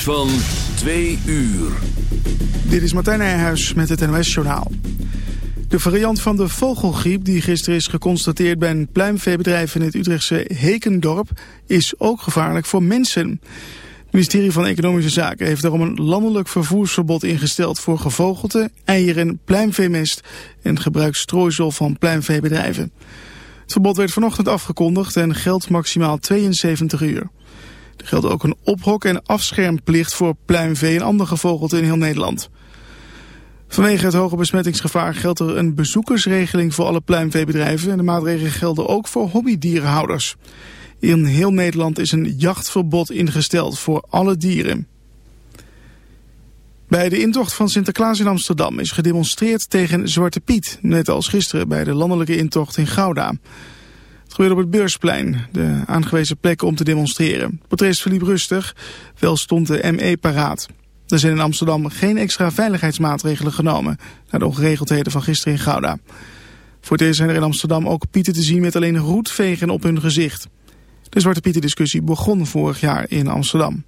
van 2 uur. Dit is Martijn Nijhuis met het NOS-journaal. De variant van de vogelgriep die gisteren is geconstateerd bij een pluimveebedrijf in het Utrechtse Hekendorp is ook gevaarlijk voor mensen. Het ministerie van Economische Zaken heeft daarom een landelijk vervoersverbod ingesteld voor gevogelte, eieren, pluimveemest en gebruiksstrooisel van pluimveebedrijven. Het verbod werd vanochtend afgekondigd en geldt maximaal 72 uur. Er geldt ook een ophok- en afschermplicht voor pluimvee en andere gevogelte in heel Nederland. Vanwege het hoge besmettingsgevaar geldt er een bezoekersregeling voor alle pluimveebedrijven en de maatregelen gelden ook voor hobbydierenhouders. In heel Nederland is een jachtverbod ingesteld voor alle dieren. Bij de intocht van Sinterklaas in Amsterdam is gedemonstreerd tegen Zwarte Piet, net als gisteren bij de landelijke intocht in Gouda. Het gebeurde op het Beursplein, de aangewezen plek om te demonstreren. Het verliep rustig, wel stond de ME paraat. Er zijn in Amsterdam geen extra veiligheidsmaatregelen genomen... na de ongeregeldheden van gisteren in Gouda. Voor deze zijn er in Amsterdam ook pieten te zien met alleen roetvegen op hun gezicht. De Zwarte Pieten discussie begon vorig jaar in Amsterdam.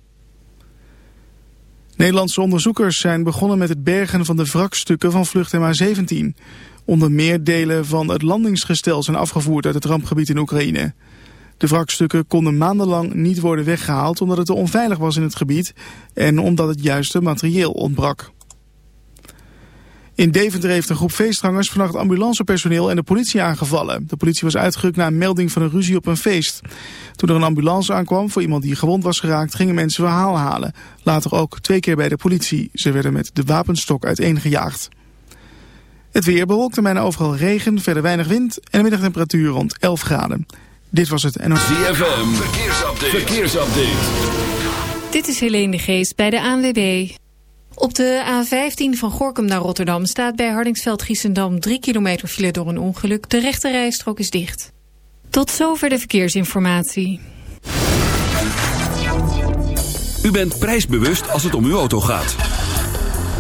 Nederlandse onderzoekers zijn begonnen met het bergen van de wrakstukken van vlucht MH17. Onder meer delen van het landingsgestel zijn afgevoerd uit het rampgebied in Oekraïne. De wrakstukken konden maandenlang niet worden weggehaald omdat het te onveilig was in het gebied en omdat het juiste materieel ontbrak. In Deventer heeft een groep feestgangers vannacht ambulancepersoneel en de politie aangevallen. De politie was uitgerukt na een melding van een ruzie op een feest. Toen er een ambulance aankwam voor iemand die gewond was geraakt, gingen mensen verhaal halen. Later ook twee keer bij de politie. Ze werden met de wapenstok uiteengejaagd. Het weer bewolkt en bijna overal regen, verder weinig wind en de middagtemperatuur rond 11 graden. Dit was het NOS. ZFM, verkeersupdate. verkeersupdate. Dit is Helene de Geest bij de ANWB. Op de A15 van Gorkum naar Rotterdam staat bij Hardingsveld-Giessendam 3 kilometer file door een ongeluk. De rechte rijstrook is dicht. Tot zover de verkeersinformatie. U bent prijsbewust als het om uw auto gaat.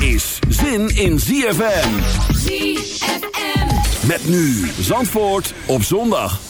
is zin in ZFM. ZFM. Met nu Zandvoort op zondag.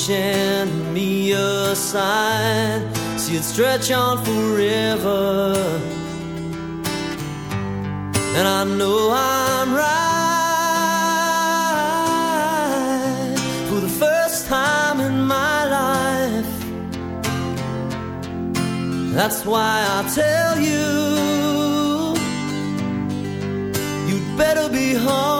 pushing me aside. See it stretch on forever. And I know I'm right for the first time in my life. That's why I tell you, you'd better be home.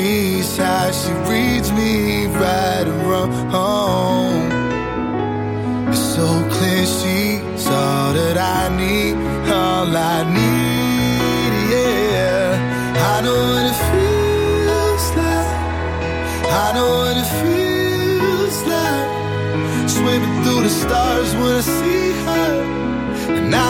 Me, sighs, she reads me right and wrong. It's so clear she's all that I need, all I need, yeah. I know what it feels like. I know what it feels like. Swimming through the stars when I see her. And I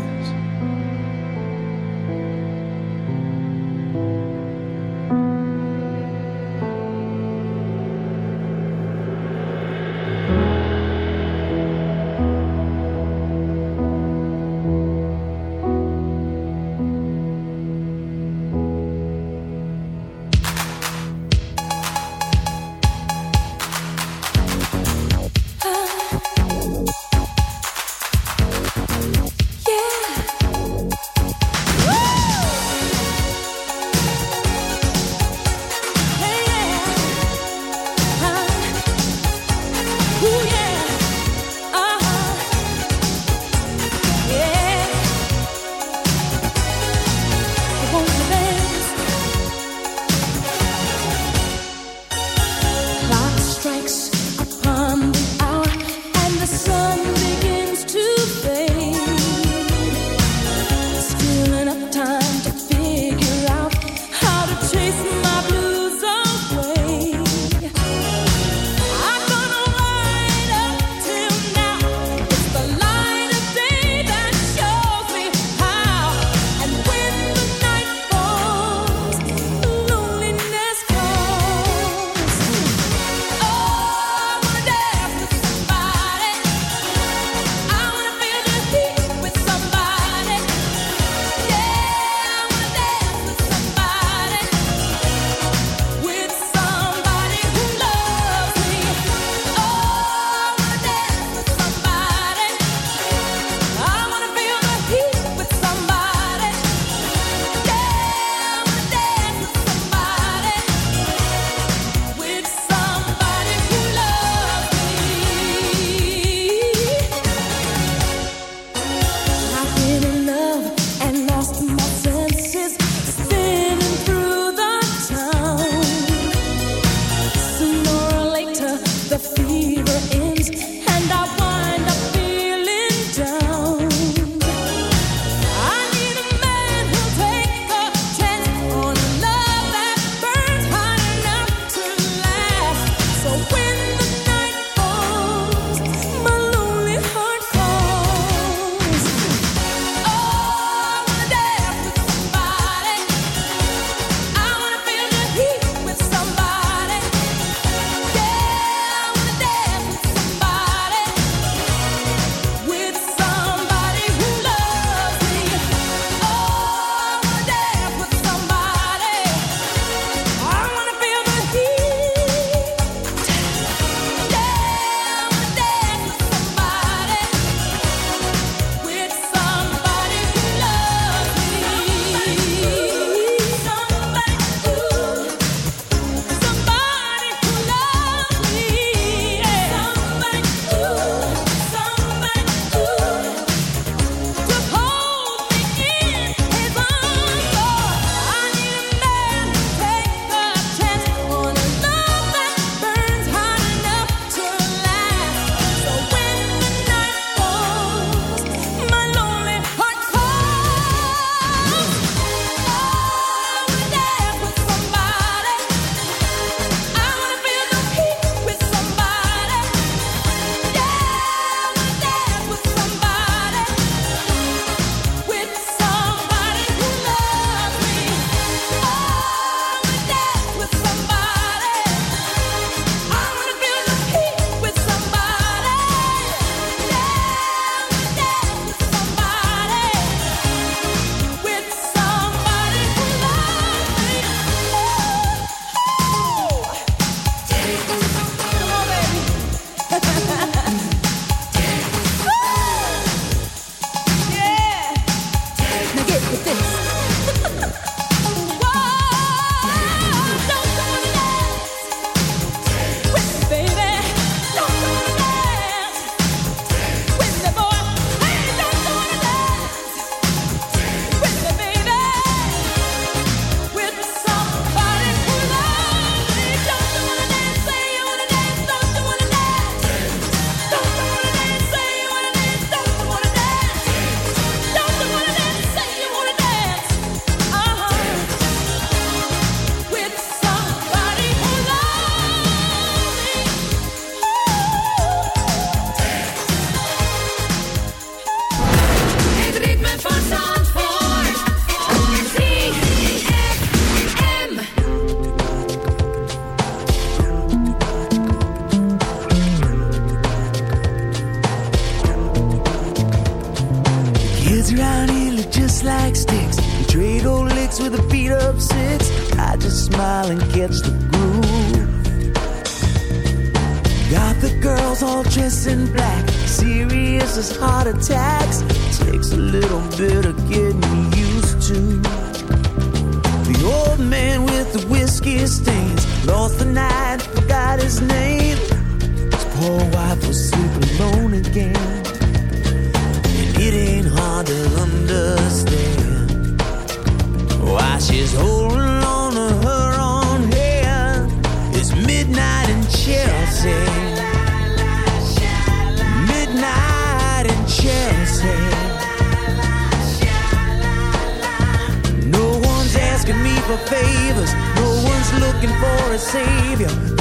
Savior.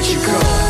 Where'd you go?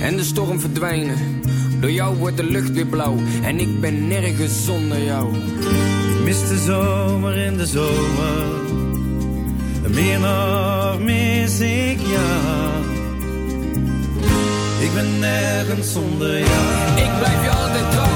en de storm verdwijnen. Door jou wordt de lucht weer blauw en ik ben nergens zonder jou. Ik mis de zomer in de zomer. Meer nog mis ik jou. Ik ben nergens zonder jou. Ik blijf je altijd trouw,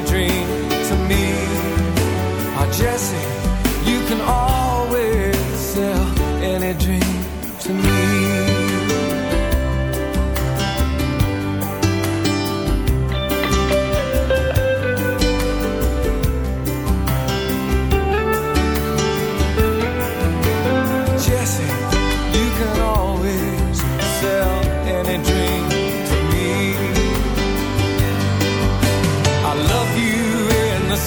dream